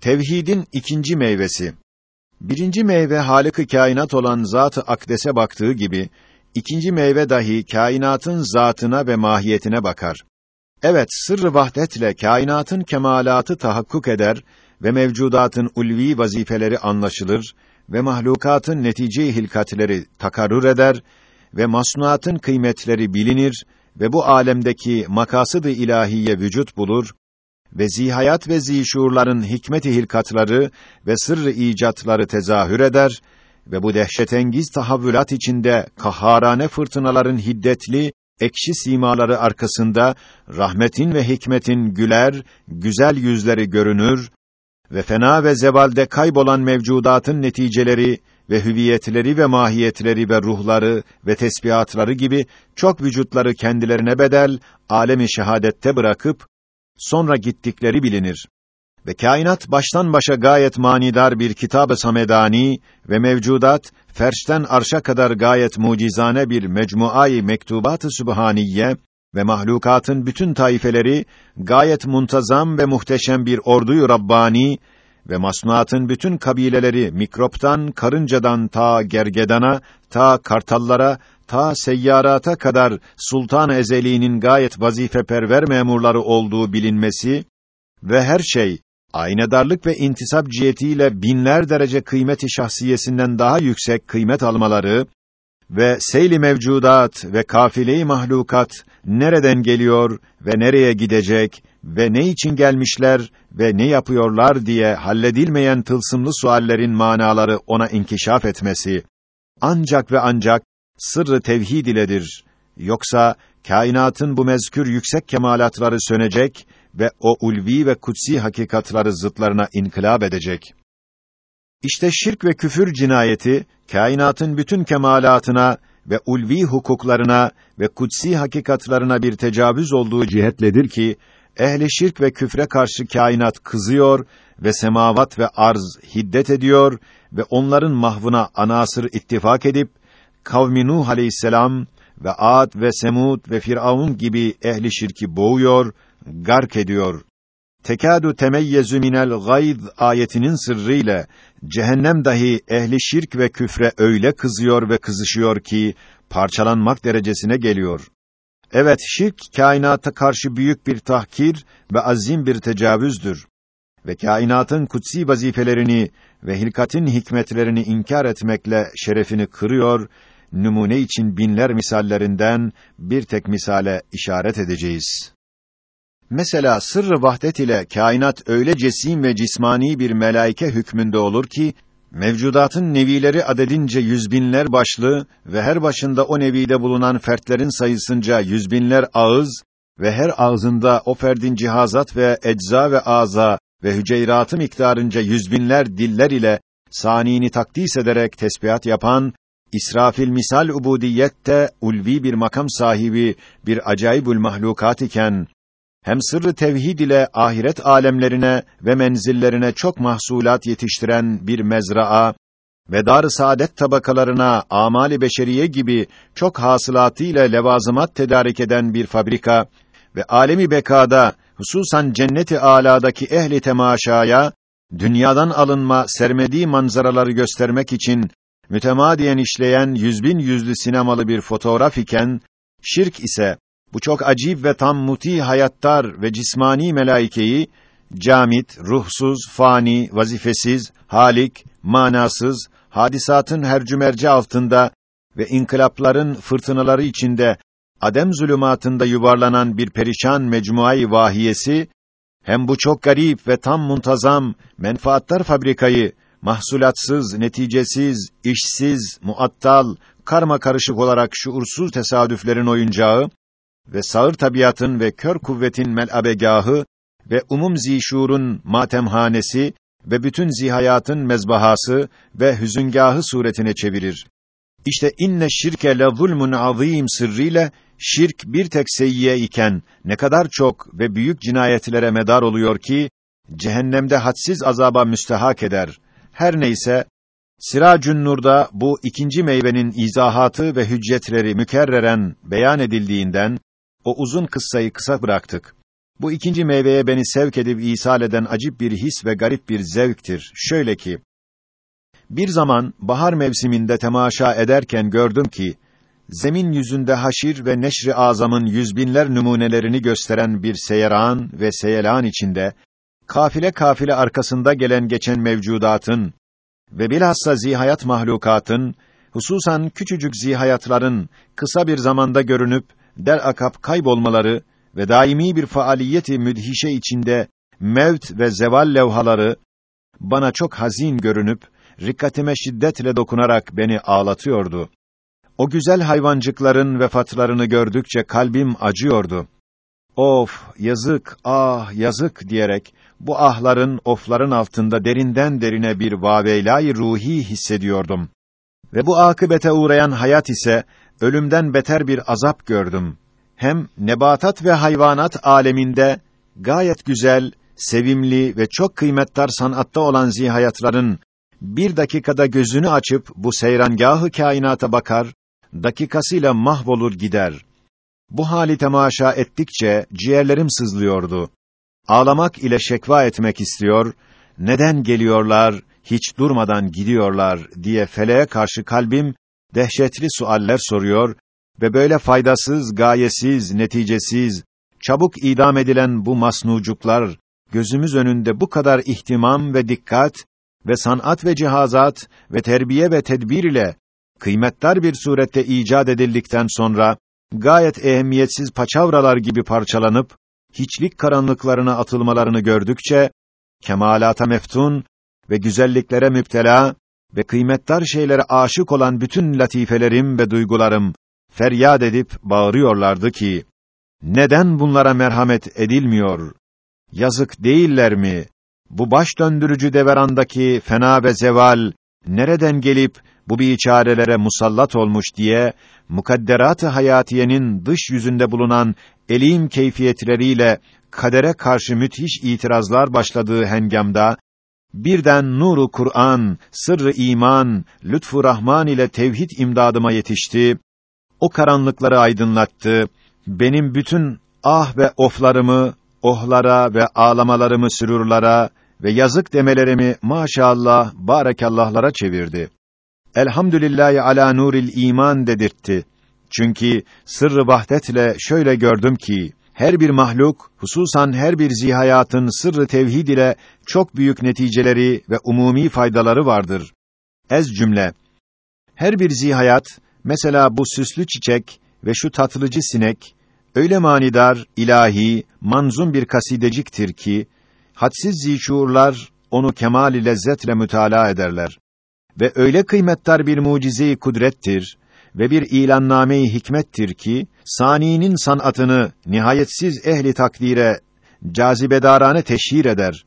Tevhidin ikinci meyvesi. Birinci meyve Halık-ı Kainat olan Zat-ı Akdes'e baktığı gibi, ikinci meyve dahi kainatın zatına ve mahiyetine bakar. Evet, sırrı vahdetle kainatın kemalatı tahakkuk eder ve mevcudatın ulvi vazifeleri anlaşılır ve mahlukatın netice hilkatleri takarrur eder ve masnuatın kıymetleri bilinir ve bu alemdeki makasıd-ı ilahiye vücut bulur ve zihayat ve zişurların hikmet-i hilkatları ve sırrı icatları tezahür eder ve bu dehşetengiz tahavvülat içinde kaharane fırtınaların hiddetli ekşi simaları arkasında rahmetin ve hikmetin güler, güzel yüzleri görünür ve fena ve zevalde kaybolan mevcudatın neticeleri ve hüviyetleri ve mahiyetleri ve ruhları ve tesbihatları gibi çok vücutları kendilerine bedel alemi şehadette bırakıp sonra gittikleri bilinir. Ve kainat baştan başa gayet manidar bir kitab-ı samedani ve mevcudat ferşten arşa kadar gayet mucizane bir mecmuayı mektubat-ı sübhaniye ve mahlukatın bütün taifeleri gayet muntazam ve muhteşem bir orduyu rabbani ve masnuatın bütün kabileleri mikroptan, karıncadan ta gergedana, ta kartallara, ta seyyarata kadar Sultan Ezeli'nin gayet vazifeperver memurları olduğu bilinmesi ve her şey aynedarlık ve intisap cihetiyle binler derece kıymeti şahsiyesinden daha yüksek kıymet almaları ve seyli mevcudat ve kafile-i mahlukat nereden geliyor ve nereye gidecek ve ne için gelmişler ve ne yapıyorlar diye halledilmeyen tılsımlı suallerin manaları ona inkişaf etmesi ancak ve ancak sırrı tevhid iledir. Yoksa kainatın bu mezkür yüksek kemalatları sönecek ve o ulvi ve kutsi hakikatları zıtlarına inkılap edecek. İşte şirk ve küfür cinayeti kainatın bütün kemalatına ve ulvi hukuklarına ve kutsi hakikatlarına bir tecavüz olduğu cihetledir ki ehli şirk ve küfre karşı kainat kızıyor ve semavat ve arz hiddet ediyor ve onların mahvına anasır ittifak edip kavmi Nuh aleyhisselam ve Ad ve Semud ve Firavun gibi ehli şirki boğuyor, gark ediyor. Tekadu temeyyezu minel gayd ayetinin sırrıyla cehennem dahi ehli şirk ve küfre öyle kızıyor ve kızışıyor ki parçalanmak derecesine geliyor. Evet, şirk kainata karşı büyük bir tahkir ve azim bir tecavüzdür ve kainatın kutsi vazifelerini ve hilkatin hikmetlerini inkar etmekle şerefini kırıyor numune için binler misallerinden bir tek misale işaret edeceğiz. Mesela sırrı vahdet ile kainat öyle cesim ve cismani bir melaike hükmünde olur ki mevcudatın nevileri adedince yüz binler başlı ve her başında o nevide bulunan fertlerin sayısınca yüz binler ağız ve her ağzında o ferdin cihazat ve ecza ve aza ve hüceyratı miktarınca yüz binler diller ile sanini takdis ederek tesbihat yapan İsrafil misal ubudiyette ulvi bir makam sahibi bir acayibül mahlukat iken hem sırrı tevhid ile ahiret alemlerine ve menzillerine çok mahsulat yetiştiren bir mezraa ve dar-ı saadet tabakalarına amali beşeriye gibi çok hasılatı ile levazımat tedarik eden bir fabrika ve alemi bekada hususan cenneti aladaki ehli temaşaya dünyadan alınma sermediği manzaraları göstermek için mütemadiyen işleyen yüzbin yüzlü sinemalı bir fotoğraf iken, şirk ise bu çok acib ve tam muti hayattar ve cismani melaikeyi camit, ruhsuz, fani, vazifesiz, halik, manasız, hadisatın hercümerci altında ve inkılapların fırtınaları içinde adem zulümatında yuvarlanan bir perişan mecmuayı vahiyesi hem bu çok garip ve tam muntazam menfaatlar fabrikayı mahsulatsız, neticesiz, işsiz, muattal, karma karışık olarak şuursuz tesadüflerin oyuncağı ve sağır tabiatın ve kör kuvvetin melabegahı ve umum zişurun matemhanesi ve bütün zihayatın mezbahası ve hüzüngahı suretine çevirir. İşte inne şirke le zulmun azîm sırrıyla şirk bir tek seyyiye iken ne kadar çok ve büyük cinayetlere medar oluyor ki cehennemde hadsiz azaba müstehak eder. Her neyse, Siracün Nur'da bu ikinci meyvenin izahatı ve hüccetleri mükerreren beyan edildiğinden o uzun kıssayı kısa bıraktık. Bu ikinci meyveye beni sevk edip ishal eden acip bir his ve garip bir zevktir. Şöyle ki, bir zaman bahar mevsiminde temaşa ederken gördüm ki, zemin yüzünde haşir ve neşri azamın yüzbinler numunelerini gösteren bir seyran ve seyelan içinde, kafile kafile arkasında gelen geçen mevcudatın ve bilhassa zihayat mahlukatın, hususan küçücük zihayatların kısa bir zamanda görünüp der akap kaybolmaları ve daimi bir faaliyeti müdhişe içinde mevt ve zeval levhaları bana çok hazin görünüp rikkatime şiddetle dokunarak beni ağlatıyordu. O güzel hayvancıkların vefatlarını gördükçe kalbim acıyordu. Of, yazık, ah, yazık diyerek bu ahların, ofların altında derinden derine bir vaveylay ruhi hissediyordum. Ve bu akıbete uğrayan hayat ise ölümden beter bir azap gördüm. Hem nebatat ve hayvanat aleminde gayet güzel, sevimli ve çok kıymetdar sanatta olan zihayatların bir dakikada gözünü açıp bu seyrangahı kainata bakar, dakikasıyla mahvolur gider. Bu hali temaşa ettikçe ciğerlerim sızlıyordu. Ağlamak ile şekva etmek istiyor, neden geliyorlar, hiç durmadan gidiyorlar. diye feleğe karşı kalbim dehşetli sualler soruyor ve böyle faydasız, gayesiz, neticesiz, çabuk idam edilen bu masnucuklar gözümüz önünde bu kadar ihtimam ve dikkat ve sanat ve cihazat ve terbiye ve tedbir ile kıymetdar bir surette icat edildikten sonra gayet ehemmiyetsiz paçavralar gibi parçalanıp hiçlik karanlıklarına atılmalarını gördükçe kemalata meftun ve güzelliklere müptela ve kıymetdar şeylere aşık olan bütün latifelerim ve duygularım feryat edip bağırıyorlardı ki neden bunlara merhamet edilmiyor? Yazık değiller mi? Bu baş döndürücü deverandaki fena ve zeval nereden gelip bu biçarelere musallat olmuş diye mukadderat-ı hayatiyenin dış yüzünde bulunan elim keyfiyetleriyle kadere karşı müthiş itirazlar başladığı hengamda birden nuru Kur'an, sırrı iman, lütfu Rahman ile tevhid imdadıma yetişti. O karanlıkları aydınlattı. Benim bütün ah ve oflarımı ohlara ve ağlamalarımı sürurlara ve yazık demelerimi maşallah barekallahlara çevirdi. Elhamdülillahi ala nuril iman dedirtti. Çünkü sırrı vahdetle şöyle gördüm ki her bir mahluk, hususan her bir zihayatın sırrı tevhid ile çok büyük neticeleri ve umumi faydaları vardır. Ez cümle. Her bir zihayat, mesela bu süslü çiçek ve şu tatlıcı sinek, öyle manidar, ilahi, manzum bir kasideciktir ki, hadsiz zişuurlar onu kemal-i lezzetle mütalaa ederler. Ve öyle kıymetdar bir mucize-i kudrettir ve bir ilanname-i hikmettir ki, saninin sanatını nihayetsiz ehli takdire cazibedarane teşhir eder.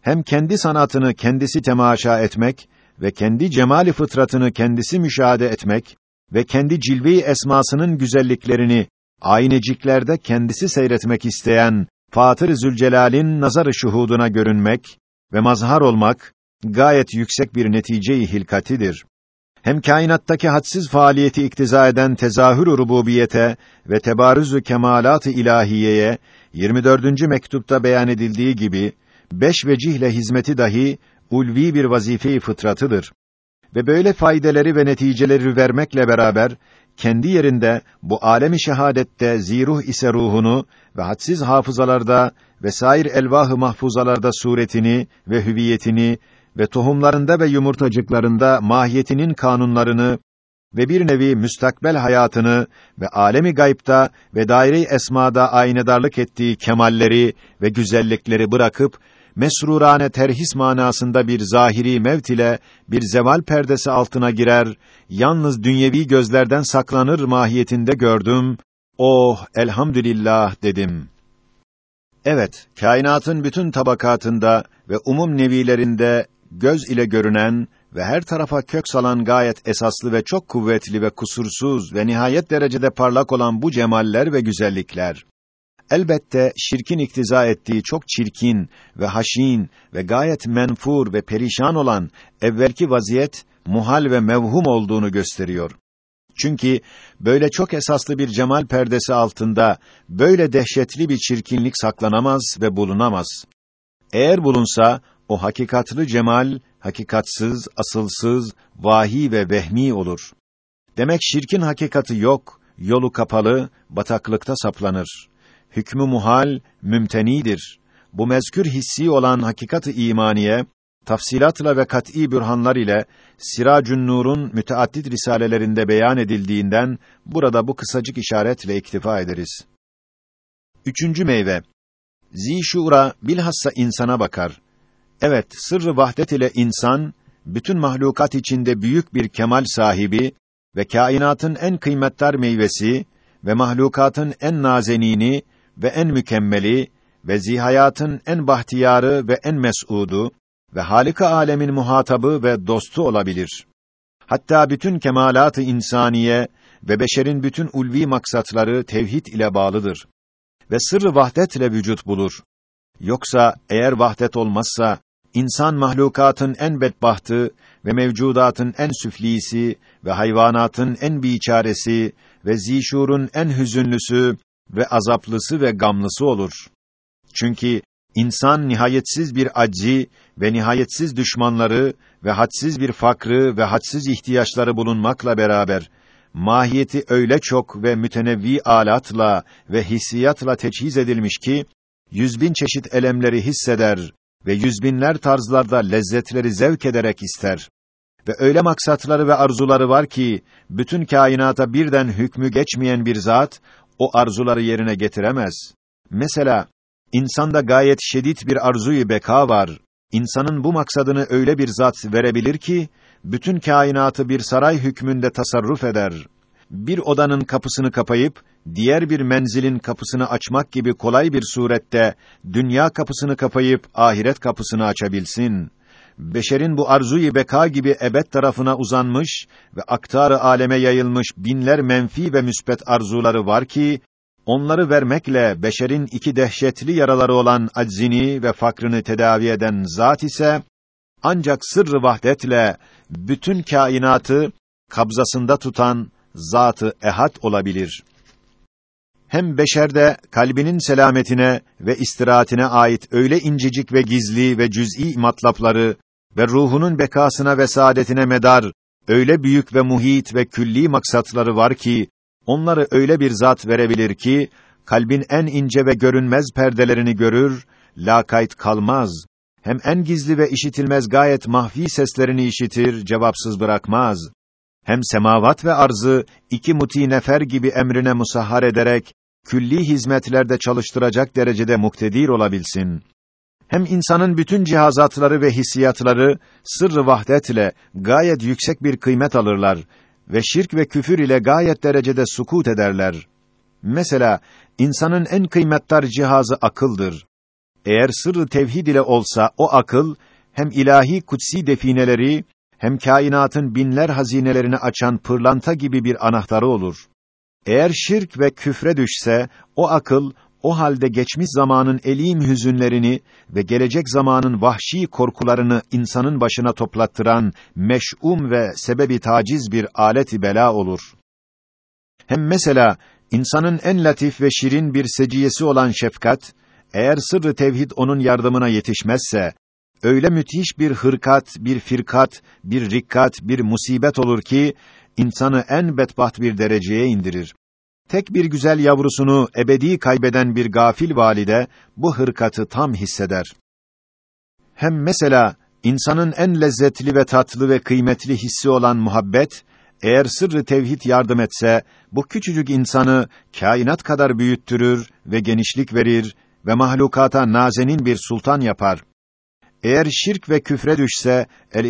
Hem kendi sanatını kendisi temaşa etmek ve kendi cemali fıtratını kendisi müşahede etmek ve kendi cilve-i esmasının güzelliklerini ayneciklerde kendisi seyretmek isteyen Fatır Zülcelal'in nazarı şuhuduna görünmek ve mazhar olmak gayet yüksek bir netice-i hilkatidir. Hem kainattaki hadsiz faaliyeti iktiza eden tezahür rububiyete ve tebarüz-ü kemalat-ı ilahiyeye 24. mektupta beyan edildiği gibi beş vecihle hizmeti dahi ulvi bir vazife-i fıtratıdır. Ve böyle faydeleri ve neticeleri vermekle beraber kendi yerinde bu alemi şehadette ziruh ise ruhunu ve hadsiz hafızalarda ve sair elvah-ı mahfuzalarda suretini ve hüviyetini ve tohumlarında ve yumurtacıklarında mahiyetinin kanunlarını ve bir nevi müstakbel hayatını ve alemi gayipta ve daire-i esmada aynedarlık ettiği kemalleri ve güzellikleri bırakıp mesrurane terhis manasında bir zahiri mevt ile bir zeval perdesi altına girer, yalnız dünyevi gözlerden saklanır mahiyetinde gördüm. Oh, elhamdülillah dedim. Evet, kainatın bütün tabakatında ve umum nevilerinde göz ile görünen ve her tarafa kök salan gayet esaslı ve çok kuvvetli ve kusursuz ve nihayet derecede parlak olan bu cemaller ve güzellikler Elbette şirkin iktiza ettiği çok çirkin ve haşin ve gayet menfur ve perişan olan evvelki vaziyet muhal ve mevhum olduğunu gösteriyor. Çünkü böyle çok esaslı bir cemal perdesi altında böyle dehşetli bir çirkinlik saklanamaz ve bulunamaz. Eğer bulunsa o hakikatlı cemal hakikatsız, asılsız, vahi ve vehmi olur. Demek şirkin hakikati yok, yolu kapalı, bataklıkta saplanır. Hükmü muhal, mümtenidir. Bu mezkür hissi olan hakikat-ı imaniye, tafsilatla ve kat'î bürhanlar ile Siracün Nur'un müteaddit risalelerinde beyan edildiğinden burada bu kısacık işaretle iktifa ederiz. Üçüncü meyve. Zişura bilhassa insana bakar. Evet, sırrı vahdet ile insan bütün mahlukat içinde büyük bir kemal sahibi ve kainatın en kıymetdar meyvesi ve mahlukatın en nazenini ve en mükemmeli ve zihayatın en bahtiyarı ve en mes'udu ve halika alemin muhatabı ve dostu olabilir. Hatta bütün kemalat-ı insaniye ve beşerin bütün ulvi maksatları tevhid ile bağlıdır ve sırrı vahdetle vücut bulur. Yoksa eğer vahdet olmazsa insan mahlukatın en bedbahtı ve mevcudatın en süflisi ve hayvanatın en biçaresi ve zişurun en hüzünlüsü ve azaplısı ve gamlısı olur. Çünkü insan nihayetsiz bir aczi ve nihayetsiz düşmanları ve hadsiz bir fakrı ve hadsiz ihtiyaçları bulunmakla beraber mahiyeti öyle çok ve mütenevvi alatla ve hissiyatla teçhiz edilmiş ki yüz bin çeşit elemleri hisseder ve yüzbinler tarzlarda lezzetleri zevk ederek ister. Ve öyle maksatları ve arzuları var ki bütün kainata birden hükmü geçmeyen bir zat o arzuları yerine getiremez. Mesela insanda gayet şiddet bir arzuyu beka var. İnsanın bu maksadını öyle bir zat verebilir ki bütün kainatı bir saray hükmünde tasarruf eder. Bir odanın kapısını kapayıp diğer bir menzilin kapısını açmak gibi kolay bir surette dünya kapısını kapayıp ahiret kapısını açabilsin. Beşerin bu arzuyu beka gibi ebed tarafına uzanmış ve aktarı aleme yayılmış binler menfi ve müsbet arzuları var ki onları vermekle beşerin iki dehşetli yaraları olan aczini ve fakrını tedavi eden zat ise ancak sırrı vahdetle bütün kainatı kabzasında tutan zatı ehad olabilir. Hem beşerde kalbinin selametine ve istirahatine ait öyle incecik ve gizli ve cüz'i matlapları ve ruhunun bekasına ve saadetine medar öyle büyük ve muhit ve külli maksatları var ki onları öyle bir zat verebilir ki kalbin en ince ve görünmez perdelerini görür, lakayt kalmaz. Hem en gizli ve işitilmez gayet mahfi seslerini işitir, cevapsız bırakmaz. Hem semavat ve arzı iki muti nefer gibi emrine musahhar ederek külli hizmetlerde çalıştıracak derecede muktedir olabilsin. Hem insanın bütün cihazatları ve hissiyatları sırrı vahdetle gayet yüksek bir kıymet alırlar ve şirk ve küfür ile gayet derecede sukut ederler. Mesela insanın en kıymetdar cihazı akıldır. Eğer sırrı tevhid ile olsa o akıl hem ilahi kutsi defineleri hem kainatın binler hazinelerini açan pırlanta gibi bir anahtarı olur. Eğer şirk ve küfre düşse o akıl o halde geçmiş zamanın elim hüzünlerini ve gelecek zamanın vahşi korkularını insanın başına toplattıran meş'um ve sebebi taciz bir aleti bela olur. Hem mesela insanın en latif ve şirin bir seciyesi olan şefkat, eğer sırrı tevhid onun yardımına yetişmezse, öyle müthiş bir hırkat, bir firkat, bir rikkat, bir musibet olur ki, insanı en bedbaht bir dereceye indirir. Tek bir güzel yavrusunu ebedi kaybeden bir gafil valide bu hırkatı tam hisseder. Hem mesela insanın en lezzetli ve tatlı ve kıymetli hissi olan muhabbet eğer sırrı tevhid yardım etse bu küçücük insanı kainat kadar büyüttürür ve genişlik verir ve mahlukata nazenin bir sultan yapar. Eğer şirk ve küfre düşse el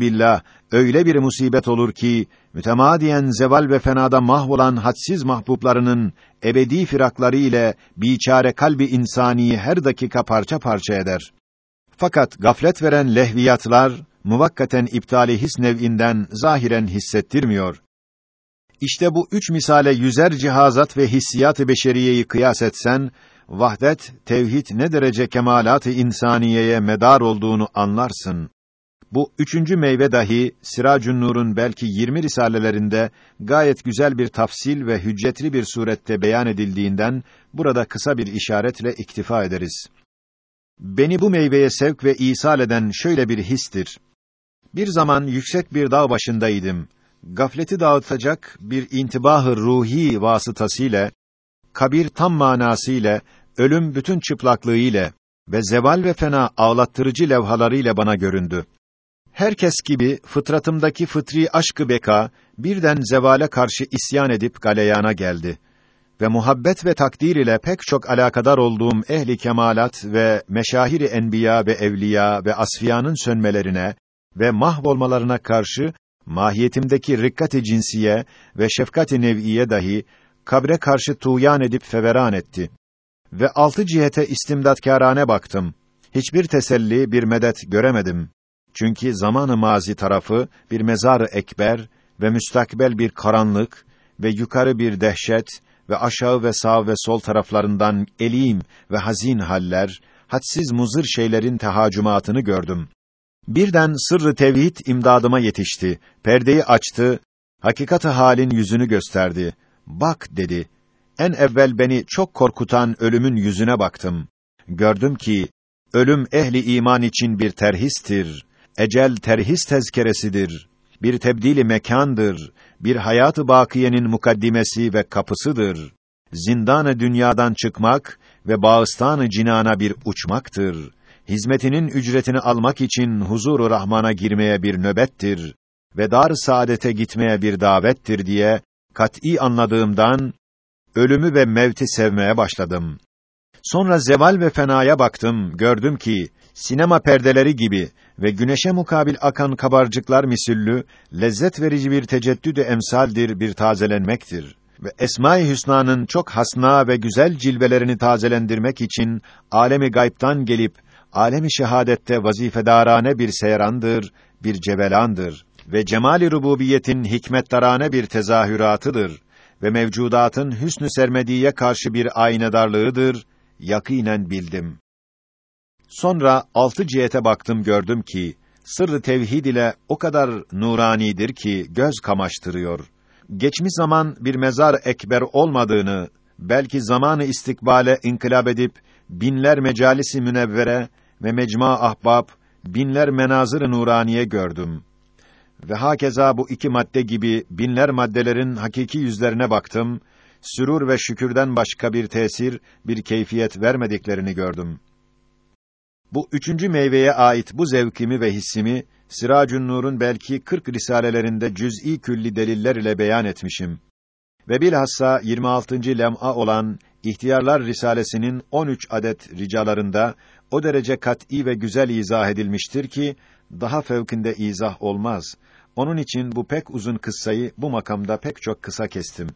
billah öyle bir musibet olur ki mütemadiyen zeval ve fenada mahvolan hadsiz mahbublarının ebedi firakları ile biçare kalbi insani her dakika parça parça eder. Fakat gaflet veren lehviyatlar muvakkaten iptali his nev'inden zahiren hissettirmiyor. İşte bu üç misale yüzer cihazat ve hissiyat-ı beşeriyeyi kıyas etsen, vahdet, tevhid ne derece kemalat-ı insaniyeye medar olduğunu anlarsın. Bu üçüncü meyve dahi Siracun Nur'un belki 20 risalelerinde gayet güzel bir tafsil ve hüccetli bir surette beyan edildiğinden burada kısa bir işaretle iktifa ederiz. Beni bu meyveye sevk ve isal eden şöyle bir histir. Bir zaman yüksek bir dağ başındaydım. Gafleti dağıtacak bir intibahı ruhi vasıtasıyla, kabir tam manasıyla, ölüm bütün çıplaklığıyla ve zeval ve fena ağlattırıcı levhalarıyla bana göründü. Herkes gibi fıtratımdaki fıtri aşkı beka birden zevale karşı isyan edip galeyana geldi ve muhabbet ve takdir ile pek çok alakadar olduğum ehli kemalat ve meşahiri enbiya ve evliya ve asfiyanın sönmelerine ve mahvolmalarına karşı mahiyetimdeki rikkat-i cinsiye ve şefkat-i nev'iye dahi kabre karşı tuğyan edip feveran etti. Ve altı cihete istimdatkârane baktım. Hiçbir teselli, bir medet göremedim. Çünkü zamanı mazi tarafı bir mezarı ekber ve müstakbel bir karanlık ve yukarı bir dehşet ve aşağı ve sağ ve sol taraflarından elim ve hazin haller, hadsiz muzır şeylerin tehacümatını gördüm. Birden sırrı tevhid imdadıma yetişti. Perdeyi açtı, hakikati halin yüzünü gösterdi. Bak dedi. En evvel beni çok korkutan ölümün yüzüne baktım. Gördüm ki ölüm ehli iman için bir terhistir. Ecel terhis tezkeresidir. Bir tebdili mekandır. Bir hayatı bakiyenin mukaddimesi ve kapısıdır. Zindanı dünyadan çıkmak ve bağıstanı cinana bir uçmaktır. Hizmetinin ücretini almak için huzuru Rahman'a girmeye bir nöbettir ve dar saadete gitmeye bir davettir diye kat'î anladığımdan ölümü ve mevti sevmeye başladım. Sonra zeval ve fenaya baktım, gördüm ki sinema perdeleri gibi ve güneşe mukabil akan kabarcıklar misüllü lezzet verici bir teceddüd-i emsaldir, bir tazelenmektir. Ve Esma-i Hüsna'nın çok hasna ve güzel cilvelerini tazelendirmek için alemi gayb'tan gelip alemi şehadette vazifedarane bir seyrandır, bir cevelandır ve cemali rububiyetin hikmettarane bir tezahüratıdır ve mevcudatın hüsnü sermediye karşı bir aynedarlığıdır, yakinen bildim. Sonra altı cihete baktım gördüm ki sırrı tevhid ile o kadar nuranidir ki göz kamaştırıyor. Geçmiş zaman bir mezar ekber olmadığını, belki zamanı istikbale inkılap edip binler mecalisi münevvere ve mecma ahbab, binler menazır-ı nuraniye gördüm. Ve hakeza bu iki madde gibi binler maddelerin hakiki yüzlerine baktım, sürur ve şükürden başka bir tesir, bir keyfiyet vermediklerini gördüm. Bu üçüncü meyveye ait bu zevkimi ve hissimi, Siracun Nur'un belki 40 risalelerinde cüz'i külli deliller ile beyan etmişim. Ve bilhassa 26. lem'a olan İhtiyarlar Risalesinin 13 adet ricalarında o derece kat'î ve güzel izah edilmiştir ki daha fevkinde izah olmaz. Onun için bu pek uzun kıssayı bu makamda pek çok kısa kestim.